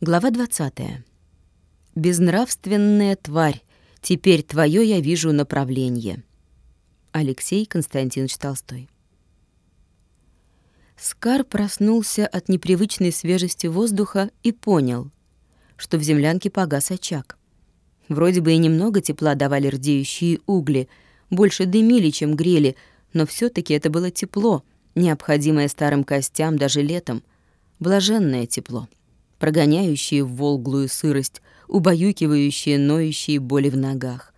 Глава 20. Безнравственная тварь. Теперь твое я вижу направление. Алексей Константинович Толстой. Скар проснулся от непривычной свежести воздуха и понял, что в землянке погас очаг. Вроде бы и немного тепла давали рдеющие угли, больше дымили, чем грели, но все таки это было тепло, необходимое старым костям даже летом, блаженное тепло прогоняющие волглую сырость, убаюкивающие ноющие боли в ногах.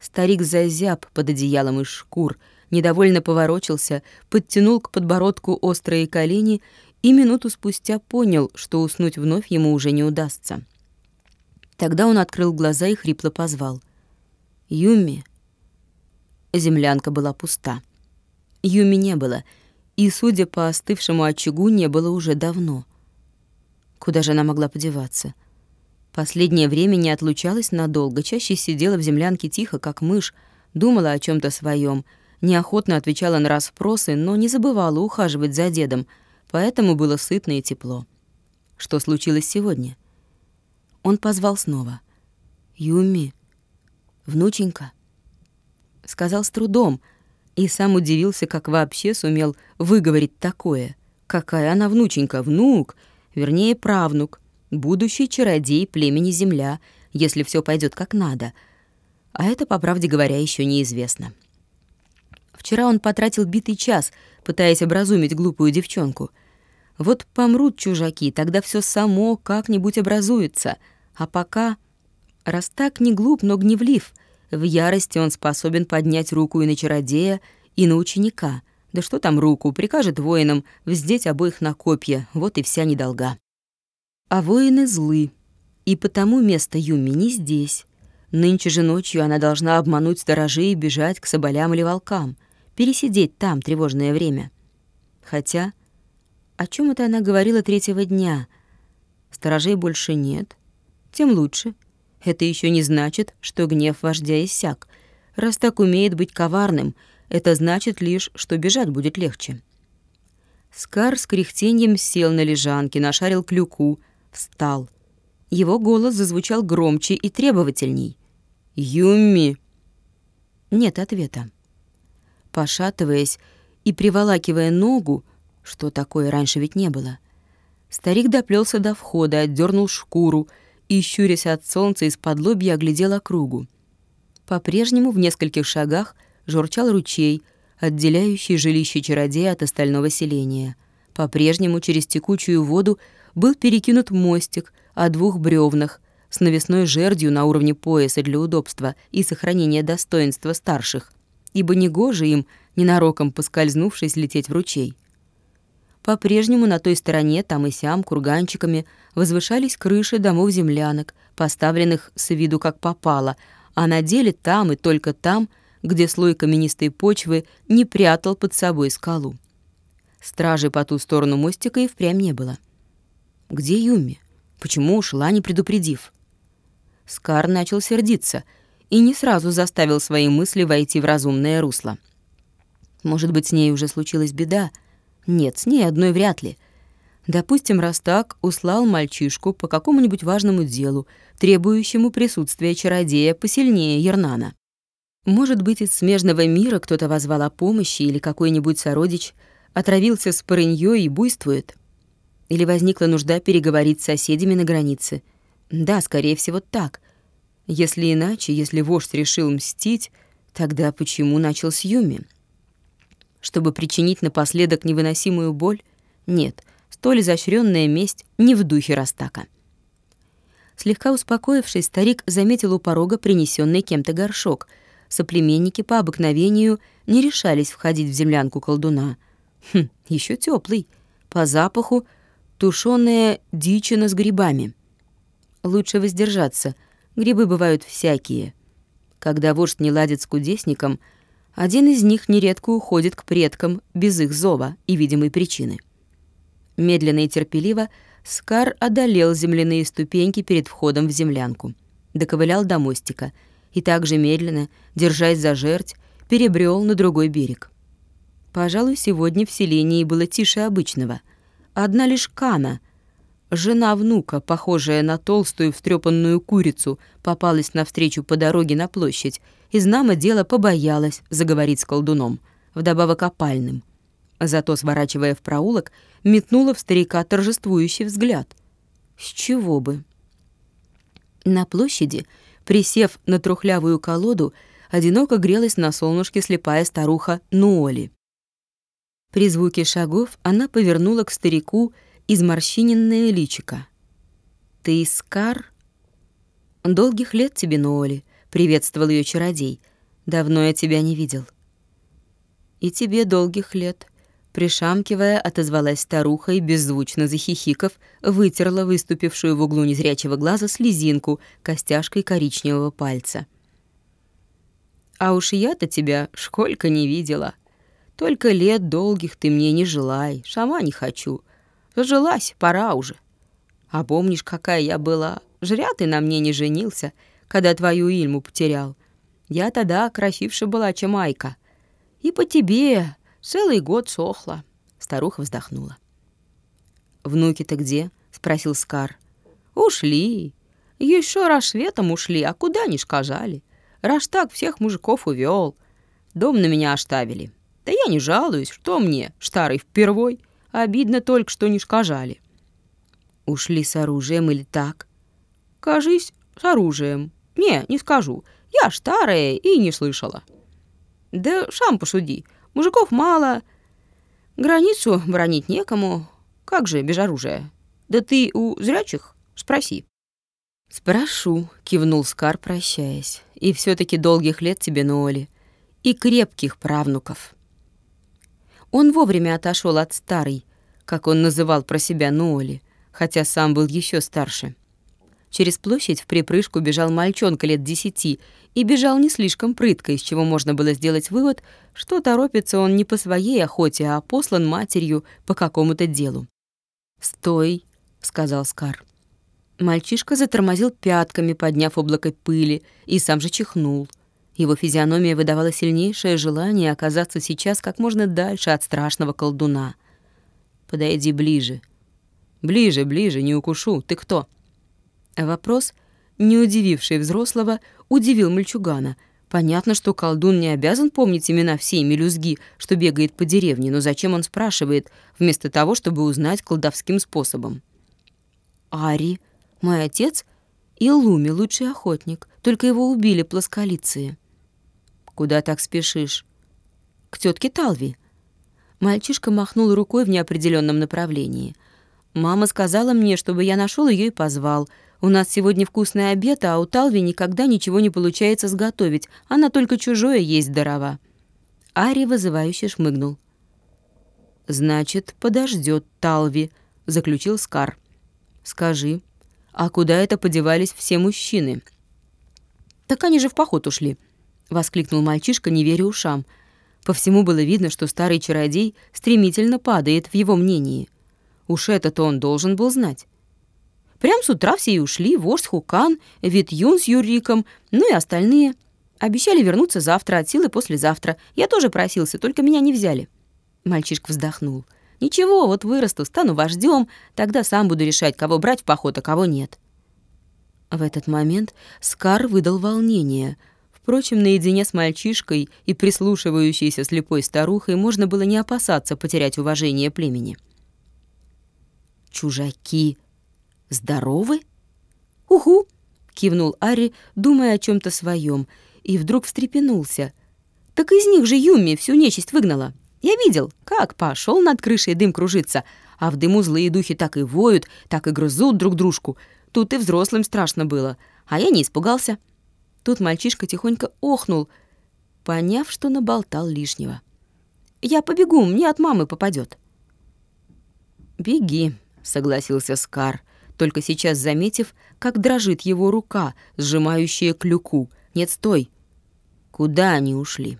Старик зазяб под одеялом из шкур, недовольно поворочился, подтянул к подбородку острые колени и минуту спустя понял, что уснуть вновь ему уже не удастся. Тогда он открыл глаза и хрипло позвал. «Юми». Землянка была пуста. Юми не было, и, судя по остывшему очагу, не было уже давно — Куда же она могла подеваться? Последнее время не отлучалась надолго, чаще сидела в землянке тихо, как мышь, думала о чем то своем, неохотно отвечала на расспросы, но не забывала ухаживать за дедом, поэтому было сытно и тепло. Что случилось сегодня? Он позвал снова. «Юми, внученька», — сказал с трудом, и сам удивился, как вообще сумел выговорить такое. «Какая она внученька, внук!» Вернее, правнук, будущий чародей племени Земля, если все пойдет как надо. А это, по правде говоря, еще неизвестно. Вчера он потратил битый час, пытаясь образумить глупую девчонку. Вот помрут чужаки, тогда все само как-нибудь образуется. А пока... Раз так не глуп, но гневлив, в ярости он способен поднять руку и на чародея, и на ученика — да что там руку, прикажет воинам вздеть обоих на копья, вот и вся недолга. А воины злы, и потому место Юми не здесь. Нынче же ночью она должна обмануть сторожей и бежать к соболям или волкам, пересидеть там тревожное время. Хотя, о чем это она говорила третьего дня? Сторожей больше нет, тем лучше. Это еще не значит, что гнев вождя иссяк. Раз так умеет быть коварным — это значит лишь, что бежать будет легче. Скар с кряхтеньем сел на лежанке, нашарил клюку, встал. Его голос зазвучал громче и требовательней. «Юмми!» Нет ответа. Пошатываясь и приволакивая ногу, что такое раньше ведь не было, старик доплелся до входа, отдернул шкуру и, щурясь от солнца, из-под лобья оглядел округу. По-прежнему в нескольких шагах — журчал ручей, отделяющий жилище чародея от остального селения. По-прежнему через текучую воду был перекинут мостик о двух бревнах с навесной жердью на уровне пояса для удобства и сохранения достоинства старших, ибо негоже им, ненароком поскользнувшись, лететь в ручей. По-прежнему на той стороне, там и сям, курганчиками, возвышались крыши домов-землянок, поставленных с виду как попало, а на деле там и только там — где слой каменистой почвы не прятал под собой скалу. Стражи по ту сторону мостика и впрямь не было. Где Юми? Почему ушла, не предупредив? Скар начал сердиться и не сразу заставил свои мысли войти в разумное русло. Может быть, с ней уже случилась беда? Нет, с ней одной вряд ли. Допустим, раз так, услал мальчишку по какому-нибудь важному делу, требующему присутствия чародея посильнее Ернана. Может быть, из смежного мира кто-то возвал о помощи или какой-нибудь сородич отравился с парыньёй и буйствует? Или возникла нужда переговорить с соседями на границе? Да, скорее всего, так. Если иначе, если вождь решил мстить, тогда почему начал с Юми? Чтобы причинить напоследок невыносимую боль? Нет, столь изощренная месть не в духе Растака. Слегка успокоившись, старик заметил у порога принесенный кем-то горшок — соплеменники по обыкновению не решались входить в землянку колдуна. Хм, еще теплый, по запаху тушеная дичина с грибами. Лучше воздержаться, грибы бывают всякие. Когда вождь не ладит с кудесником, один из них нередко уходит к предкам без их зова и видимой причины. Медленно и терпеливо Скар одолел земляные ступеньки перед входом в землянку, доковылял до мостика — и также медленно, держась за жерть, перебрел на другой берег. Пожалуй, сегодня в селении было тише обычного. Одна лишь Кана, жена внука, похожая на толстую встрепанную курицу, попалась навстречу по дороге на площадь, и знамо дело побоялась заговорить с колдуном, вдобавок опальным. Зато, сворачивая в проулок, метнула в старика торжествующий взгляд. С чего бы? На площади, присев на трухлявую колоду, одиноко грелась на солнышке слепая старуха Нуоли. При звуке шагов она повернула к старику изморщиненное личико. «Ты Скар?» «Долгих лет тебе, Нуоли», — приветствовал ее чародей. «Давно я тебя не видел». «И тебе долгих лет», Пришамкивая, отозвалась старуха и, беззвучно захихиков, вытерла выступившую в углу незрячего глаза слезинку костяшкой коричневого пальца. «А уж я-то тебя сколько не видела. Только лет долгих ты мне не желай, шама не хочу. Зажилась, пора уже. А помнишь, какая я была? Жря ты на мне не женился, когда твою Ильму потерял. Я тогда красивше была, чем Айка. И по тебе Целый год сохла. Старуха вздохнула. «Внуки-то где?» — спросил Скар. «Ушли. Еще рассветом ушли, а куда не сказали. Раз так всех мужиков увел. Дом на меня оставили. Да я не жалуюсь, что мне, старый впервой. Обидно только, что не сказали». «Ушли с оружием или так?» «Кажись, с оружием. Не, не скажу. Я старая и не слышала». «Да сам посуди. Мужиков мало, границу бронить некому. Как же без оружия? Да ты у зрячих спроси». «Спрошу», — кивнул Скар, прощаясь. «И все таки долгих лет тебе, Ноли, и крепких правнуков». Он вовремя отошел от старой, как он называл про себя Ноли, хотя сам был еще старше. Через площадь в припрыжку бежал мальчонка лет десяти, и бежал не слишком прытко, из чего можно было сделать вывод, что торопится он не по своей охоте, а послан матерью по какому-то делу. «Стой», — сказал Скар. Мальчишка затормозил пятками, подняв облако пыли, и сам же чихнул. Его физиономия выдавала сильнейшее желание оказаться сейчас как можно дальше от страшного колдуна. «Подойди ближе». «Ближе, ближе, не укушу. Ты кто?» Вопрос, не удививший взрослого, удивил мальчугана. Понятно, что колдун не обязан помнить имена всей мелюзги, что бегает по деревне, но зачем он спрашивает, вместо того, чтобы узнать колдовским способом? «Ари, мой отец, и Луми, лучший охотник, только его убили плосколицы». «Куда так спешишь?» «К тетке Талви». Мальчишка махнул рукой в неопределенном направлении. «Мама сказала мне, чтобы я нашел ее и позвал. У нас сегодня вкусный обед, а у Талви никогда ничего не получается сготовить. Она только чужое есть дарова». Ари вызывающе шмыгнул. «Значит, подождет Талви», — заключил Скар. «Скажи, а куда это подевались все мужчины?» «Так они же в поход ушли», — воскликнул мальчишка, не веря ушам. По всему было видно, что старый чародей стремительно падает в его мнении. Уж это-то он должен был знать. Прям с утра все и ушли, вождь Хукан, Витюн с Юриком, ну и остальные. Обещали вернуться завтра, от силы послезавтра. Я тоже просился, только меня не взяли. Мальчишка вздохнул. «Ничего, вот вырасту, стану вождем, тогда сам буду решать, кого брать в поход, а кого нет». В этот момент Скар выдал волнение. Впрочем, наедине с мальчишкой и прислушивающейся слепой старухой можно было не опасаться потерять уважение племени. «Чужаки!» «Здоровы?» «Угу», — кивнул Ари, думая о чем то своем, и вдруг встрепенулся. «Так из них же Юми всю нечисть выгнала. Я видел, как пошел над крышей дым кружиться, а в дыму злые духи так и воют, так и грызут друг дружку. Тут и взрослым страшно было, а я не испугался». Тут мальчишка тихонько охнул, поняв, что наболтал лишнего. «Я побегу, мне от мамы попадет. «Беги», — согласился Скар, только сейчас заметив, как дрожит его рука, сжимающая клюку. «Нет, стой!» «Куда они ушли?»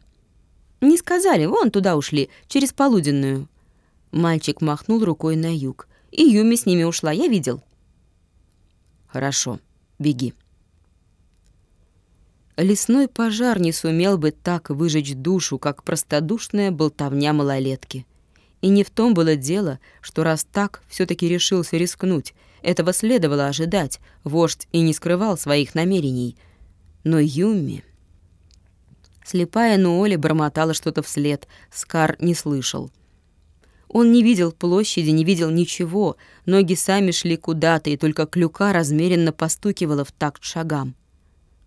«Не сказали, вон туда ушли, через полуденную». Мальчик махнул рукой на юг. «И Юми с ними ушла, я видел». «Хорошо, беги». Лесной пожар не сумел бы так выжечь душу, как простодушная болтовня малолетки. И не в том было дело, что раз так все таки решился рискнуть, этого следовало ожидать, вождь и не скрывал своих намерений. Но Юми... Слепая Нуоли бормотала что-то вслед, Скар не слышал. Он не видел площади, не видел ничего, ноги сами шли куда-то, и только клюка размеренно постукивала в такт шагам.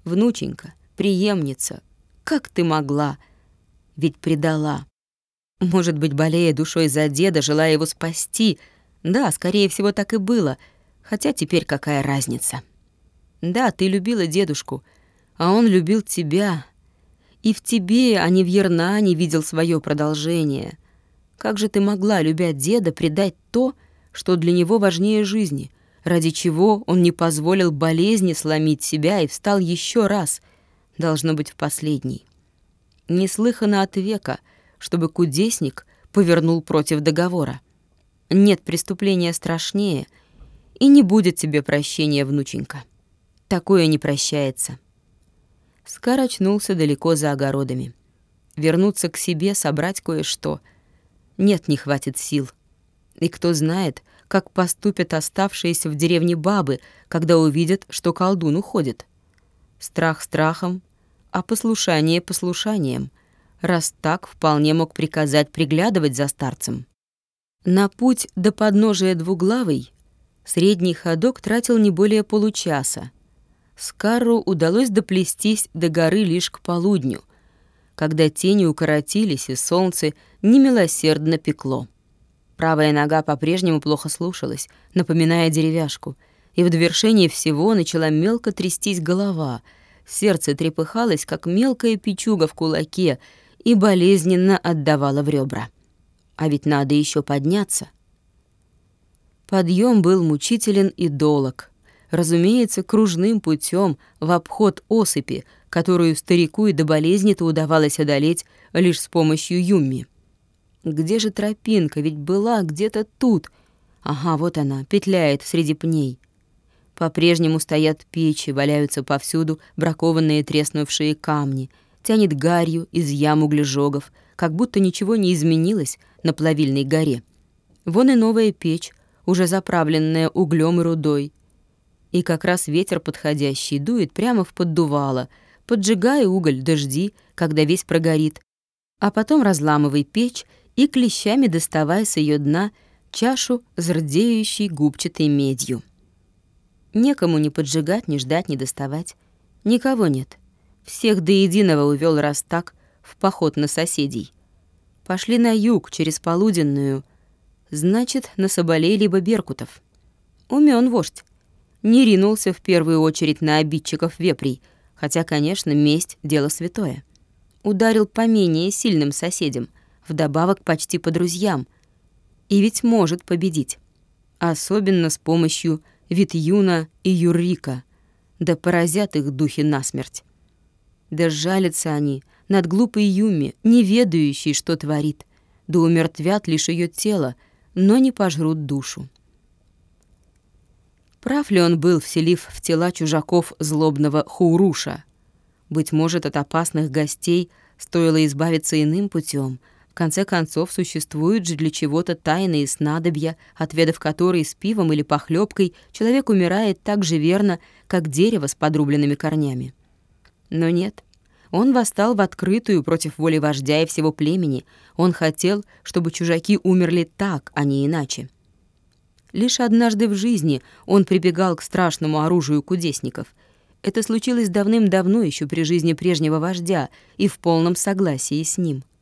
«Внученька, преемница, как ты могла? Ведь предала. Может быть, болея душой за деда, желая его спасти. Да, скорее всего, так и было. Хотя теперь какая разница? Да, ты любила дедушку, а он любил тебя. И в тебе, а не в Ернане, видел свое продолжение. Как же ты могла, любя деда, предать то, что для него важнее жизни, ради чего он не позволил болезни сломить себя и встал еще раз, должно быть, в последний. Неслыханно от века, чтобы кудесник повернул против договора. Нет преступления страшнее, и не будет тебе прощения, внученька. Такое не прощается. Скар очнулся далеко за огородами. Вернуться к себе, собрать кое-что. Нет, не хватит сил. И кто знает, как поступят оставшиеся в деревне бабы, когда увидят, что колдун уходит. Страх страхом, а послушание послушанием, раз так вполне мог приказать приглядывать за старцем. На путь до подножия двуглавой средний ходок тратил не более получаса. Скарру удалось доплестись до горы лишь к полудню, когда тени укоротились и солнце немилосердно пекло. Правая нога по-прежнему плохо слушалась, напоминая деревяшку, и в довершении всего начала мелко трястись голова — Сердце трепыхалось, как мелкая печуга в кулаке, и болезненно отдавало в ребра. А ведь надо еще подняться. Подъем был мучителен и долог. Разумеется, кружным путем в обход осыпи, которую старику и до болезни-то удавалось одолеть лишь с помощью Юмми. Где же тропинка? Ведь была где-то тут. Ага, вот она, петляет среди пней. По-прежнему стоят печи, валяются повсюду бракованные треснувшие камни, тянет гарью из ям углежогов, как будто ничего не изменилось на плавильной горе. Вон и новая печь, уже заправленная углем и рудой. И как раз ветер подходящий дует прямо в поддувало, поджигая уголь дожди, когда весь прогорит, а потом разламывай печь и клещами доставай с ее дна чашу с рдеющей губчатой медью. Некому ни поджигать, ни ждать, ни доставать. Никого нет. Всех до единого увел раз так в поход на соседей. Пошли на юг, через полуденную. Значит, на Соболей либо Беркутов. Умён вождь. Не ринулся в первую очередь на обидчиков вепрей, хотя, конечно, месть — дело святое. Ударил по менее сильным соседям, вдобавок почти по друзьям. И ведь может победить. Особенно с помощью Витюна и Юрика, да поразят их духи насмерть. Да жалятся они над глупой Юми, не ведающей, что творит, да умертвят лишь ее тело, но не пожрут душу. Прав ли он был, вселив в тела чужаков злобного Хауруша? Быть может, от опасных гостей стоило избавиться иным путем — конце концов, существуют же для чего-то тайные снадобья, отведав которые с пивом или похлебкой человек умирает так же верно, как дерево с подрубленными корнями. Но нет, он восстал в открытую против воли вождя и всего племени. Он хотел, чтобы чужаки умерли так, а не иначе. Лишь однажды в жизни он прибегал к страшному оружию кудесников. Это случилось давным-давно, еще при жизни прежнего вождя, и в полном согласии с ним —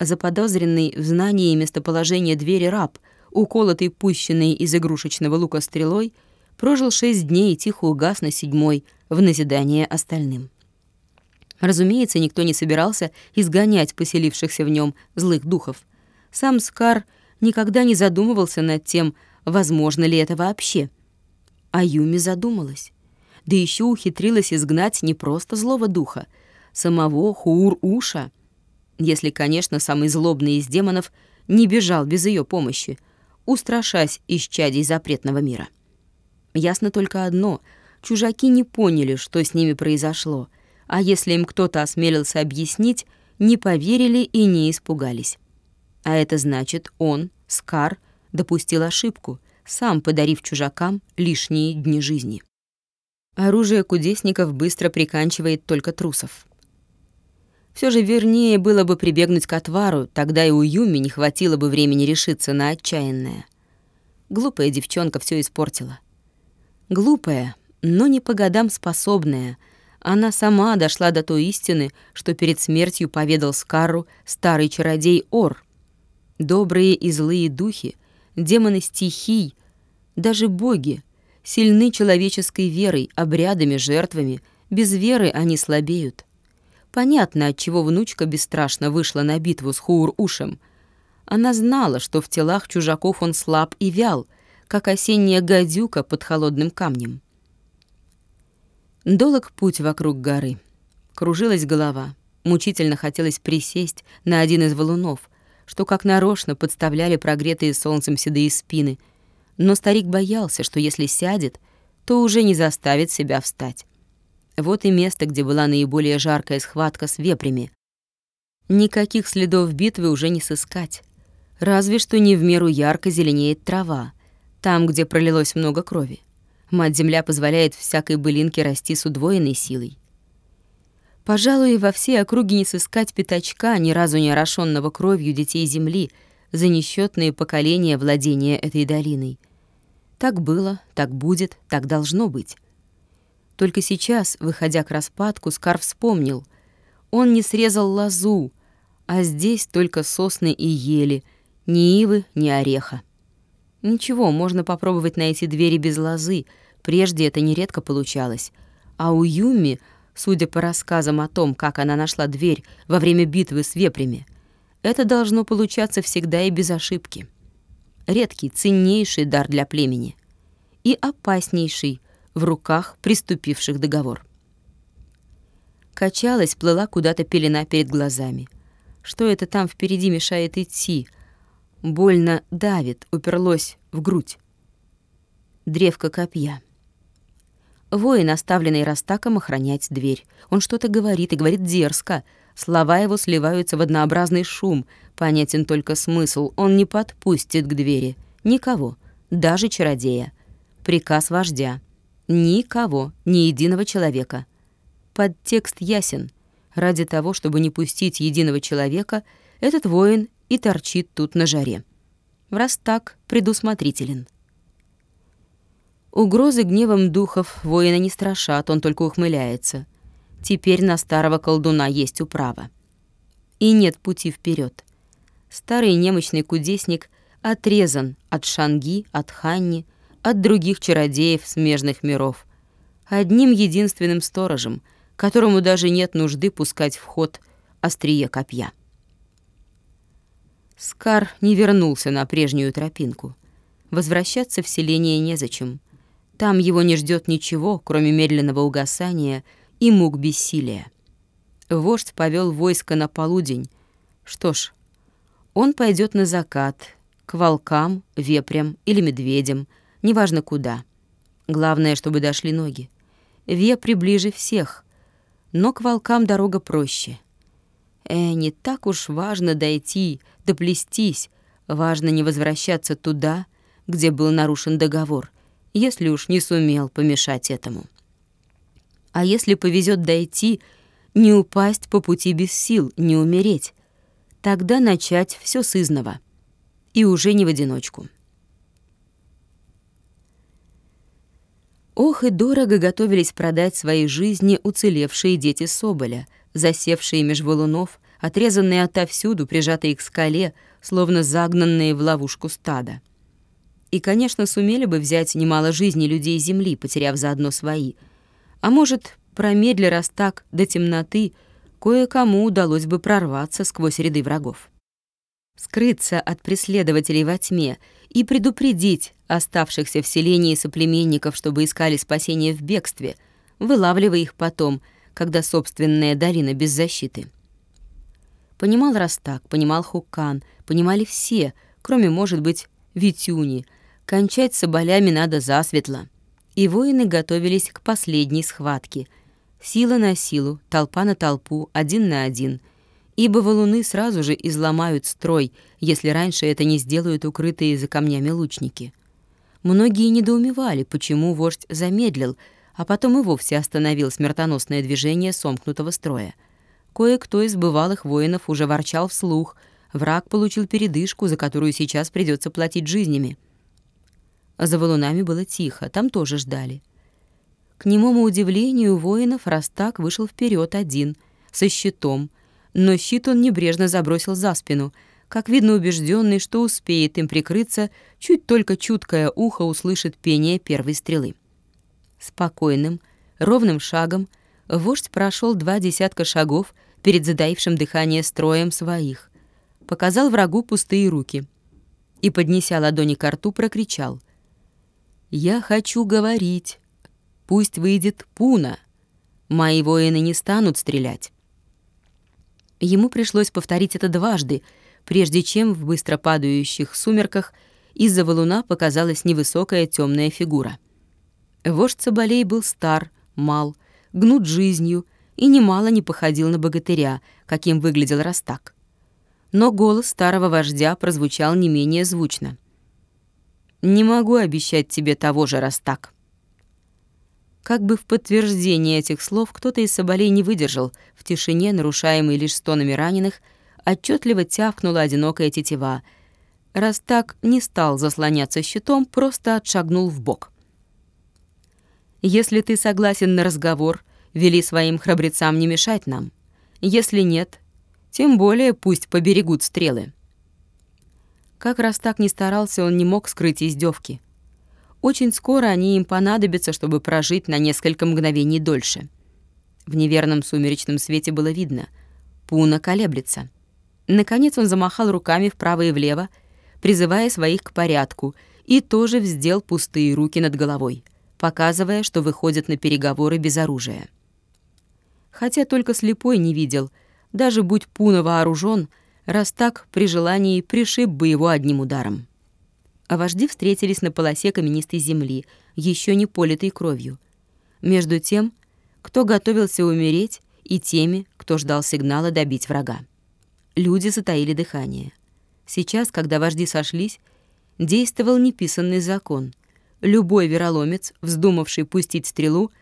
заподозренный в знании местоположения двери раб, уколотый пущенный из игрушечного лука стрелой, прожил шесть дней и тихо угас на седьмой в назидание остальным. Разумеется, никто не собирался изгонять поселившихся в нем злых духов. Сам Скар никогда не задумывался над тем, возможно ли это вообще. А Юми задумалась. Да еще ухитрилась изгнать не просто злого духа, самого Хуур-Уша — если, конечно, самый злобный из демонов не бежал без ее помощи, устрашась исчадий запретного мира. Ясно только одно — чужаки не поняли, что с ними произошло, а если им кто-то осмелился объяснить, не поверили и не испугались. А это значит, он, Скар, допустил ошибку, сам подарив чужакам лишние дни жизни. Оружие кудесников быстро приканчивает только трусов. Все же вернее было бы прибегнуть к отвару, тогда и у Юми не хватило бы времени решиться на отчаянное. Глупая девчонка все испортила. Глупая, но не по годам способная. Она сама дошла до той истины, что перед смертью поведал Скару старый чародей Ор. Добрые и злые духи, демоны стихий, даже боги сильны человеческой верой, обрядами, жертвами. Без веры они слабеют. Понятно, отчего внучка бесстрашно вышла на битву с Хуур-Ушем. Она знала, что в телах чужаков он слаб и вял, как осенняя гадюка под холодным камнем. Долог путь вокруг горы. Кружилась голова. Мучительно хотелось присесть на один из валунов, что как нарочно подставляли прогретые солнцем седые спины. Но старик боялся, что если сядет, то уже не заставит себя встать. Вот и место, где была наиболее жаркая схватка с вепрями. Никаких следов битвы уже не сыскать. Разве что не в меру ярко зеленеет трава, там, где пролилось много крови. Мать-Земля позволяет всякой былинке расти с удвоенной силой. Пожалуй, во всей округе не сыскать пятачка, ни разу не орошенного кровью детей Земли, за несчетные поколения владения этой долиной. Так было, так будет, так должно быть. Только сейчас, выходя к распадку, Скар вспомнил. Он не срезал лозу, а здесь только сосны и ели, ни ивы, ни ореха. Ничего, можно попробовать найти двери без лозы, прежде это нередко получалось. А у Юми, судя по рассказам о том, как она нашла дверь во время битвы с вепрями, это должно получаться всегда и без ошибки. Редкий, ценнейший дар для племени. И опаснейший, в руках приступивших договор. Качалась, плыла куда-то пелена перед глазами. Что это там впереди мешает идти? Больно давит, уперлось в грудь. Древко копья. Воин, оставленный Растаком, охранять дверь. Он что-то говорит и говорит дерзко. Слова его сливаются в однообразный шум. Понятен только смысл. Он не подпустит к двери. Никого. Даже чародея. Приказ вождя. Никого, ни единого человека. Подтекст ясен. Ради того, чтобы не пустить единого человека, этот воин и торчит тут на жаре. Раз так, предусмотрителен. Угрозы гневом духов воина не страшат, он только ухмыляется. Теперь на старого колдуна есть управа. И нет пути вперед. Старый немощный кудесник отрезан от Шанги, от Ханни, от других чародеев смежных миров. Одним единственным сторожем, которому даже нет нужды пускать в ход острие копья. Скар не вернулся на прежнюю тропинку. Возвращаться в селение незачем. Там его не ждет ничего, кроме медленного угасания и мук бессилия. Вождь повел войско на полудень. Что ж, он пойдет на закат, к волкам, вепрям или медведям, неважно куда. Главное, чтобы дошли ноги. Вепри ближе всех, но к волкам дорога проще. Э, не так уж важно дойти, доплестись, важно не возвращаться туда, где был нарушен договор, если уж не сумел помешать этому. А если повезет дойти, не упасть по пути без сил, не умереть, тогда начать все с изного. И уже не в одиночку. Ох и дорого готовились продать свои жизни уцелевшие дети Соболя, засевшие меж валунов, отрезанные отовсюду, прижатые к скале, словно загнанные в ловушку стада. И, конечно, сумели бы взять немало жизней людей Земли, потеряв заодно свои. А может, промедли раз так до темноты, кое-кому удалось бы прорваться сквозь ряды врагов. Скрыться от преследователей во тьме и предупредить оставшихся в селении соплеменников, чтобы искали спасение в бегстве, вылавливая их потом, когда собственная долина без защиты. Понимал Растак, понимал Хукан, понимали все, кроме, может быть, Витюни. Кончать соболями надо засветло. И воины готовились к последней схватке. Сила на силу, толпа на толпу, один на один. ибо валуны сразу же изломают строй, если раньше это не сделают укрытые за камнями лучники. Многие недоумевали, почему вождь замедлил, а потом и вовсе остановил смертоносное движение сомкнутого строя. Кое-кто из бывалых воинов уже ворчал вслух, враг получил передышку, за которую сейчас придется платить жизнями. За валунами было тихо, там тоже ждали. К немому удивлению воинов Растак вышел вперед один, со щитом, но щит он небрежно забросил за спину, как видно убежденный, что успеет им прикрыться, чуть только чуткое ухо услышит пение первой стрелы. Спокойным, ровным шагом вождь прошел два десятка шагов перед задаившим дыхание строем своих, показал врагу пустые руки и, поднеся ладони к рту, прокричал «Я хочу говорить, Пусть выйдет Пуна. Мои воины не станут стрелять. Ему пришлось повторить это дважды, прежде чем в быстро падающих сумерках из-за валуна показалась невысокая темная фигура. Вождь Соболей был стар, мал, гнут жизнью и немало не походил на богатыря, каким выглядел Растак. Но голос старого вождя прозвучал не менее звучно. «Не могу обещать тебе того же, Растак. Как бы в подтверждение этих слов кто-то из соболей не выдержал, в тишине, нарушаемой лишь стонами раненых, отчетливо тявкнула одинокая тетива. Раз так не стал заслоняться щитом, просто отшагнул в бок. «Если ты согласен на разговор, вели своим храбрецам не мешать нам. Если нет, тем более пусть поберегут стрелы». Как раз так не старался, он не мог скрыть издевки. Очень скоро они им понадобятся, чтобы прожить на несколько мгновений дольше. В неверном сумеречном свете было видно. Пуна колеблется. Наконец он замахал руками вправо и влево, призывая своих к порядку, и тоже вздел пустые руки над головой, показывая, что выходит на переговоры без оружия. Хотя только слепой не видел, даже будь Пуна вооружен, раз так при желании пришиб бы его одним ударом а вожди встретились на полосе каменистой земли, еще не политой кровью. Между тем, кто готовился умереть, и теми, кто ждал сигнала добить врага. Люди затаили дыхание. Сейчас, когда вожди сошлись, действовал неписанный закон. Любой вероломец, вздумавший пустить стрелу,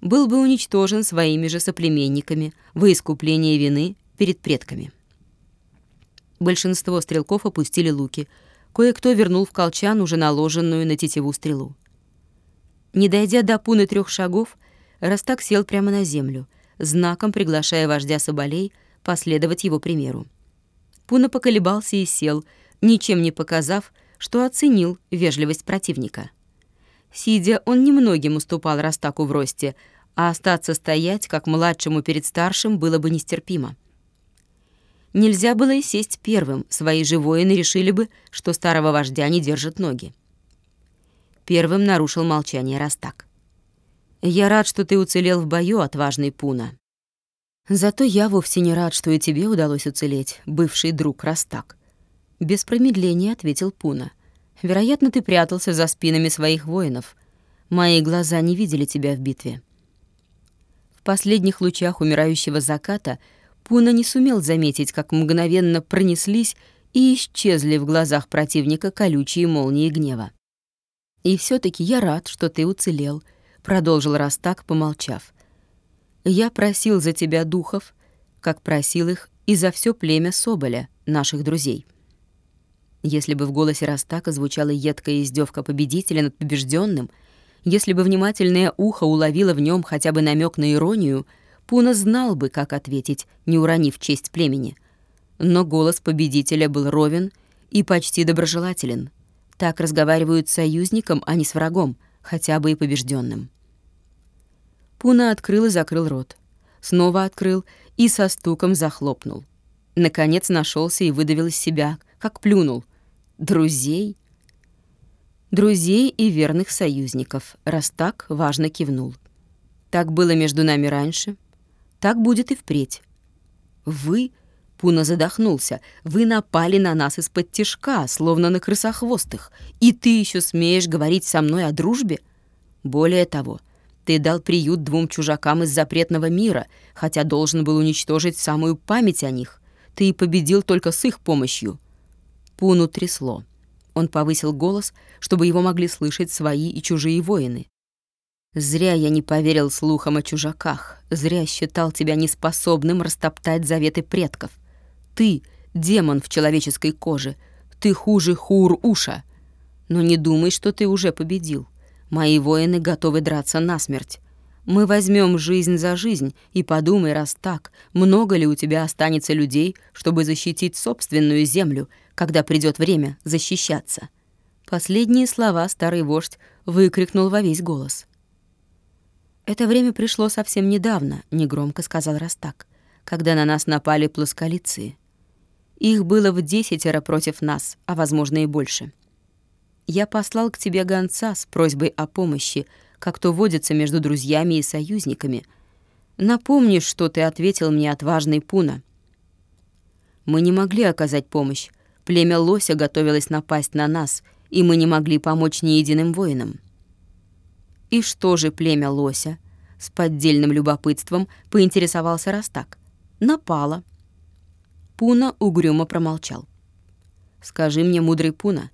был бы уничтожен своими же соплеменниками во искупление вины перед предками. Большинство стрелков опустили луки — Кое-кто вернул в колчан уже наложенную на тетиву стрелу. Не дойдя до пуны трех шагов, Растак сел прямо на землю, знаком приглашая вождя Соболей последовать его примеру. Пуна поколебался и сел, ничем не показав, что оценил вежливость противника. Сидя, он немногим уступал Растаку в росте, а остаться стоять, как младшему перед старшим, было бы нестерпимо. Нельзя было и сесть первым, свои же воины решили бы, что старого вождя не держат ноги. Первым нарушил молчание Растак. «Я рад, что ты уцелел в бою, отважный Пуна. Зато я вовсе не рад, что и тебе удалось уцелеть, бывший друг Растак». Без промедления ответил Пуна. «Вероятно, ты прятался за спинами своих воинов. Мои глаза не видели тебя в битве». В последних лучах умирающего заката — Пуна не сумел заметить, как мгновенно пронеслись и исчезли в глазах противника колючие молнии гнева. «И все таки я рад, что ты уцелел», — продолжил Растак, помолчав. «Я просил за тебя духов, как просил их и за все племя Соболя, наших друзей». Если бы в голосе Растака звучала едкая издевка победителя над побежденным, если бы внимательное ухо уловило в нем хотя бы намек на иронию — Пуна знал бы, как ответить, не уронив честь племени. Но голос победителя был ровен и почти доброжелателен. Так разговаривают с союзником, а не с врагом, хотя бы и побежденным. Пуна открыл и закрыл рот. Снова открыл и со стуком захлопнул. Наконец нашелся и выдавил из себя, как плюнул. «Друзей?» «Друзей и верных союзников», раз так важно кивнул. «Так было между нами раньше, так будет и впредь. Вы, Пуна задохнулся, вы напали на нас из-под тишка, словно на крысохвостых, и ты еще смеешь говорить со мной о дружбе? Более того, ты дал приют двум чужакам из запретного мира, хотя должен был уничтожить самую память о них. Ты победил только с их помощью». Пуну трясло. Он повысил голос, чтобы его могли слышать свои и чужие воины. «Зря я не поверил слухам о чужаках, зря считал тебя неспособным растоптать заветы предков. Ты — демон в человеческой коже, ты хуже Хур-Уша. Но не думай, что ты уже победил. Мои воины готовы драться насмерть. Мы возьмем жизнь за жизнь, и подумай, раз так, много ли у тебя останется людей, чтобы защитить собственную землю, когда придет время защищаться. Последние слова старый вождь выкрикнул во весь голос. «Это время пришло совсем недавно», — негромко сказал Растак, «когда на нас напали плосколицы. Их было в десятеро против нас, а, возможно, и больше. Я послал к тебе гонца с просьбой о помощи, как то водится между друзьями и союзниками. Напомни, что ты ответил мне отважный Пуна. Мы не могли оказать помощь. Племя Лося готовилось напасть на нас, и мы не могли помочь ни единым воинам. И что же племя Лося? С поддельным любопытством поинтересовался Растак. Напало. Пуна угрюмо промолчал. «Скажи мне, мудрый Пуна,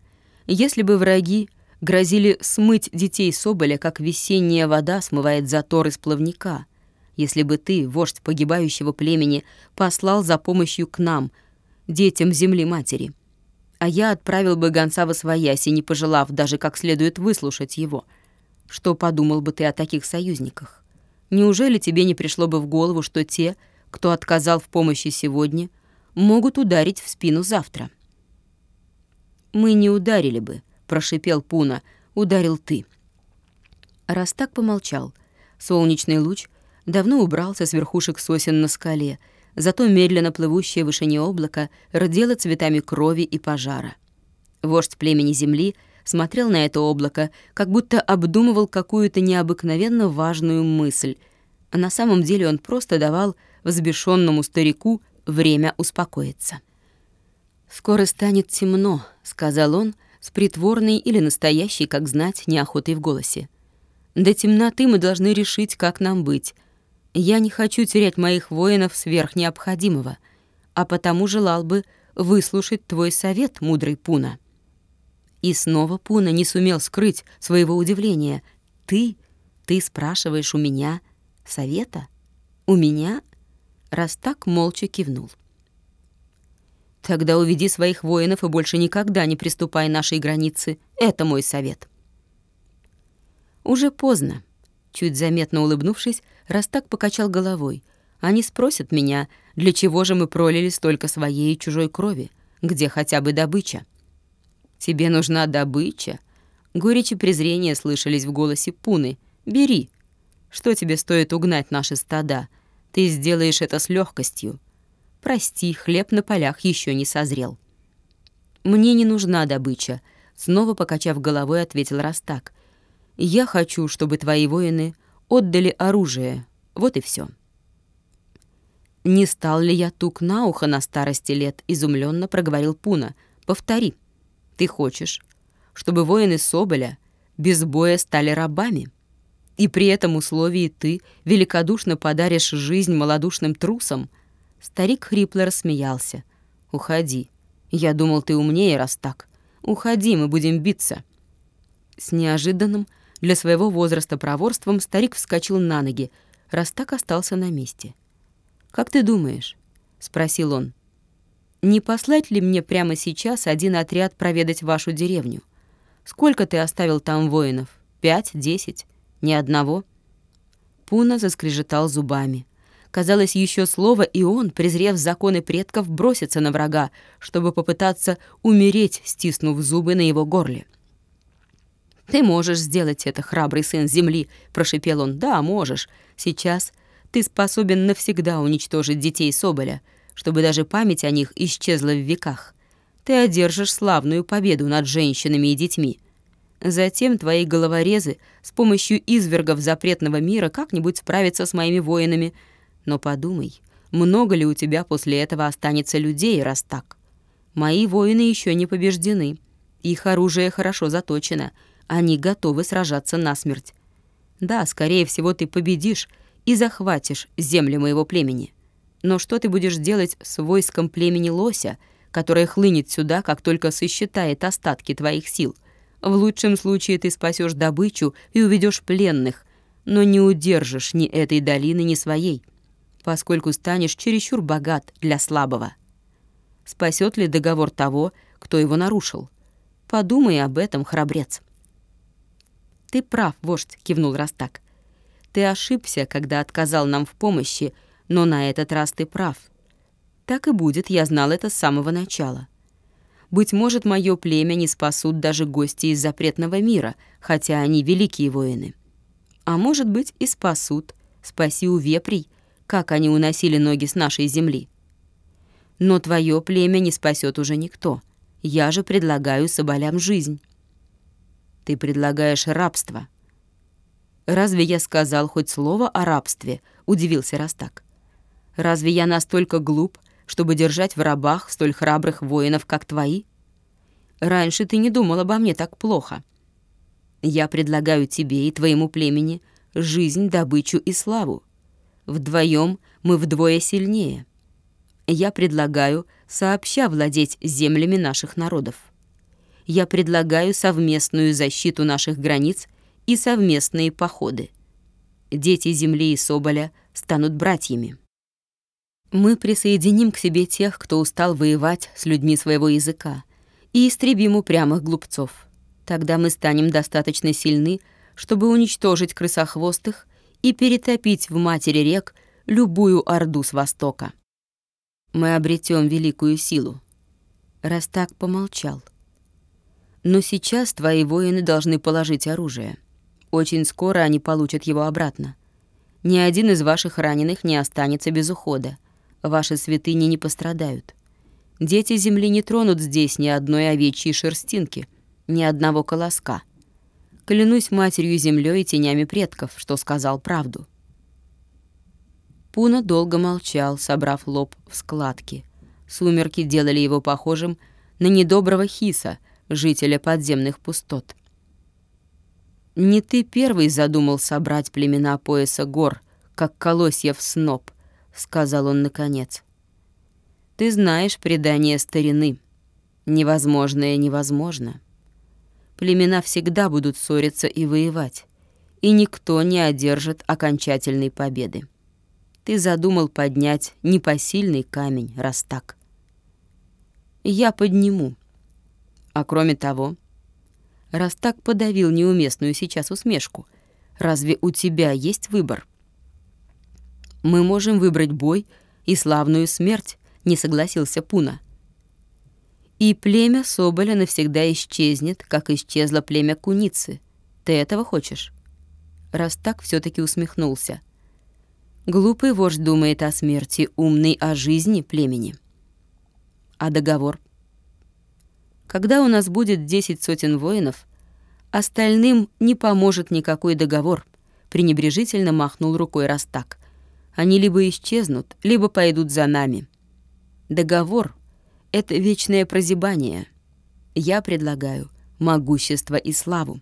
если бы враги грозили смыть детей Соболя, как весенняя вода смывает затор из плавника. Если бы ты, вождь погибающего племени, послал за помощью к нам, детям земли матери, а я отправил бы гонца во свояси, не пожелав даже как следует выслушать его, что подумал бы ты о таких союзниках? Неужели тебе не пришло бы в голову, что те, кто отказал в помощи сегодня, могут ударить в спину завтра? Мы не ударили бы, прошипел Пуна. «Ударил ты». Раз так помолчал, солнечный луч давно убрался с верхушек сосен на скале, зато медленно плывущее в вышине облако рдело цветами крови и пожара. Вождь племени Земли смотрел на это облако, как будто обдумывал какую-то необыкновенно важную мысль, а на самом деле он просто давал взбешенному старику время успокоиться. «Скоро станет темно», — сказал он, — с притворной или настоящей, как знать, неохотой в голосе. «До темноты мы должны решить, как нам быть. Я не хочу терять моих воинов сверх необходимого, а потому желал бы выслушать твой совет, мудрый Пуна». И снова Пуна не сумел скрыть своего удивления. «Ты? Ты спрашиваешь у меня совета? У меня?» Раз так молча кивнул. Тогда уведи своих воинов и больше никогда не приступай нашей границы. Это мой совет. Уже поздно. Чуть заметно улыбнувшись, Растак покачал головой. Они спросят меня, для чего же мы пролили столько своей и чужой крови? Где хотя бы добыча? Тебе нужна добыча? Горечь и презрение слышались в голосе Пуны. Бери. Что тебе стоит угнать наши стада? Ты сделаешь это с легкостью. Прости, хлеб на полях еще не созрел. Мне не нужна добыча, снова покачав головой, ответил Растак. Я хочу, чтобы твои воины отдали оружие. Вот и все. Не стал ли я тук на ухо на старости лет, изумленно проговорил Пуна. Повтори. Ты хочешь, чтобы воины Соболя без боя стали рабами? И при этом условии ты великодушно подаришь жизнь малодушным трусам — Старик хрипло рассмеялся. «Уходи. Я думал, ты умнее, раз так. Уходи, мы будем биться». С неожиданным для своего возраста проворством старик вскочил на ноги, раз так остался на месте. «Как ты думаешь?» — спросил он. «Не послать ли мне прямо сейчас один отряд проведать вашу деревню? Сколько ты оставил там воинов? Пять, десять? Ни одного?» Пуна заскрежетал зубами. Казалось, еще слово, и он, презрев законы предков, бросится на врага, чтобы попытаться умереть, стиснув зубы на его горле. «Ты можешь сделать это, храбрый сын земли», — прошипел он. «Да, можешь. Сейчас ты способен навсегда уничтожить детей Соболя, чтобы даже память о них исчезла в веках. Ты одержишь славную победу над женщинами и детьми. Затем твои головорезы с помощью извергов запретного мира как-нибудь справятся с моими воинами — но подумай, много ли у тебя после этого останется людей, раз так? Мои воины еще не побеждены. Их оружие хорошо заточено. Они готовы сражаться насмерть. Да, скорее всего, ты победишь и захватишь земли моего племени. Но что ты будешь делать с войском племени Лося, которое хлынет сюда, как только сосчитает остатки твоих сил? В лучшем случае ты спасешь добычу и уведешь пленных, но не удержишь ни этой долины, ни своей, поскольку станешь чересчур богат для слабого. Спасет ли договор того, кто его нарушил? Подумай об этом, храбрец. «Ты прав, вождь», — кивнул Растак. «Ты ошибся, когда отказал нам в помощи, но на этот раз ты прав. Так и будет, я знал это с самого начала. Быть может, мое племя не спасут даже гости из запретного мира, хотя они великие воины. А может быть, и спасут. Спаси у вепрей, как они уносили ноги с нашей земли. Но твое племя не спасет уже никто. Я же предлагаю соболям жизнь. Ты предлагаешь рабство. Разве я сказал хоть слово о рабстве? Удивился Растак. Разве я настолько глуп, чтобы держать в рабах столь храбрых воинов, как твои? Раньше ты не думал обо мне так плохо. Я предлагаю тебе и твоему племени жизнь, добычу и славу. Вдвоем мы вдвое сильнее. Я предлагаю сообща владеть землями наших народов. Я предлагаю совместную защиту наших границ и совместные походы. Дети земли и Соболя станут братьями. Мы присоединим к себе тех, кто устал воевать с людьми своего языка, и истребим упрямых глупцов. Тогда мы станем достаточно сильны, чтобы уничтожить крысохвостых и перетопить в матери рек любую орду с востока. Мы обретем великую силу. Растак помолчал. Но сейчас твои воины должны положить оружие. Очень скоро они получат его обратно. Ни один из ваших раненых не останется без ухода ваши святыни не пострадают. Дети земли не тронут здесь ни одной овечьей шерстинки, ни одного колоска. Клянусь матерью землей и тенями предков, что сказал правду. Пуна долго молчал, собрав лоб в складки. Сумерки делали его похожим на недоброго хиса, жителя подземных пустот. «Не ты первый задумал собрать племена пояса гор, как колосья в сноп», — сказал он наконец. «Ты знаешь предание старины. Невозможное невозможно. Племена всегда будут ссориться и воевать, и никто не одержит окончательной победы. Ты задумал поднять непосильный камень, раз так. Я подниму. А кроме того, раз так подавил неуместную сейчас усмешку, разве у тебя есть выбор?» Мы можем выбрать бой и славную смерть, не согласился Пуна. И племя Соболя навсегда исчезнет, как исчезло племя Куницы. Ты этого хочешь? Раз так все таки усмехнулся. Глупый вождь думает о смерти, умный о жизни племени. А договор? Когда у нас будет десять сотен воинов, остальным не поможет никакой договор, пренебрежительно махнул рукой Растак. Они либо исчезнут, либо пойдут за нами. Договор — это вечное прозябание. Я предлагаю могущество и славу».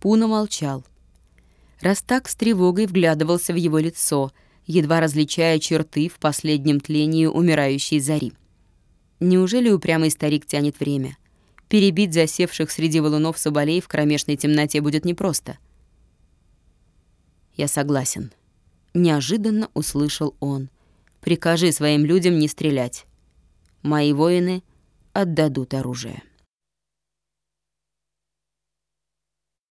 Пуна молчал. Растак с тревогой вглядывался в его лицо, едва различая черты в последнем тлении умирающей зари. Неужели упрямый старик тянет время? Перебить засевших среди валунов соболей в кромешной темноте будет непросто. «Я согласен», неожиданно услышал он. «Прикажи своим людям не стрелять. Мои воины отдадут оружие».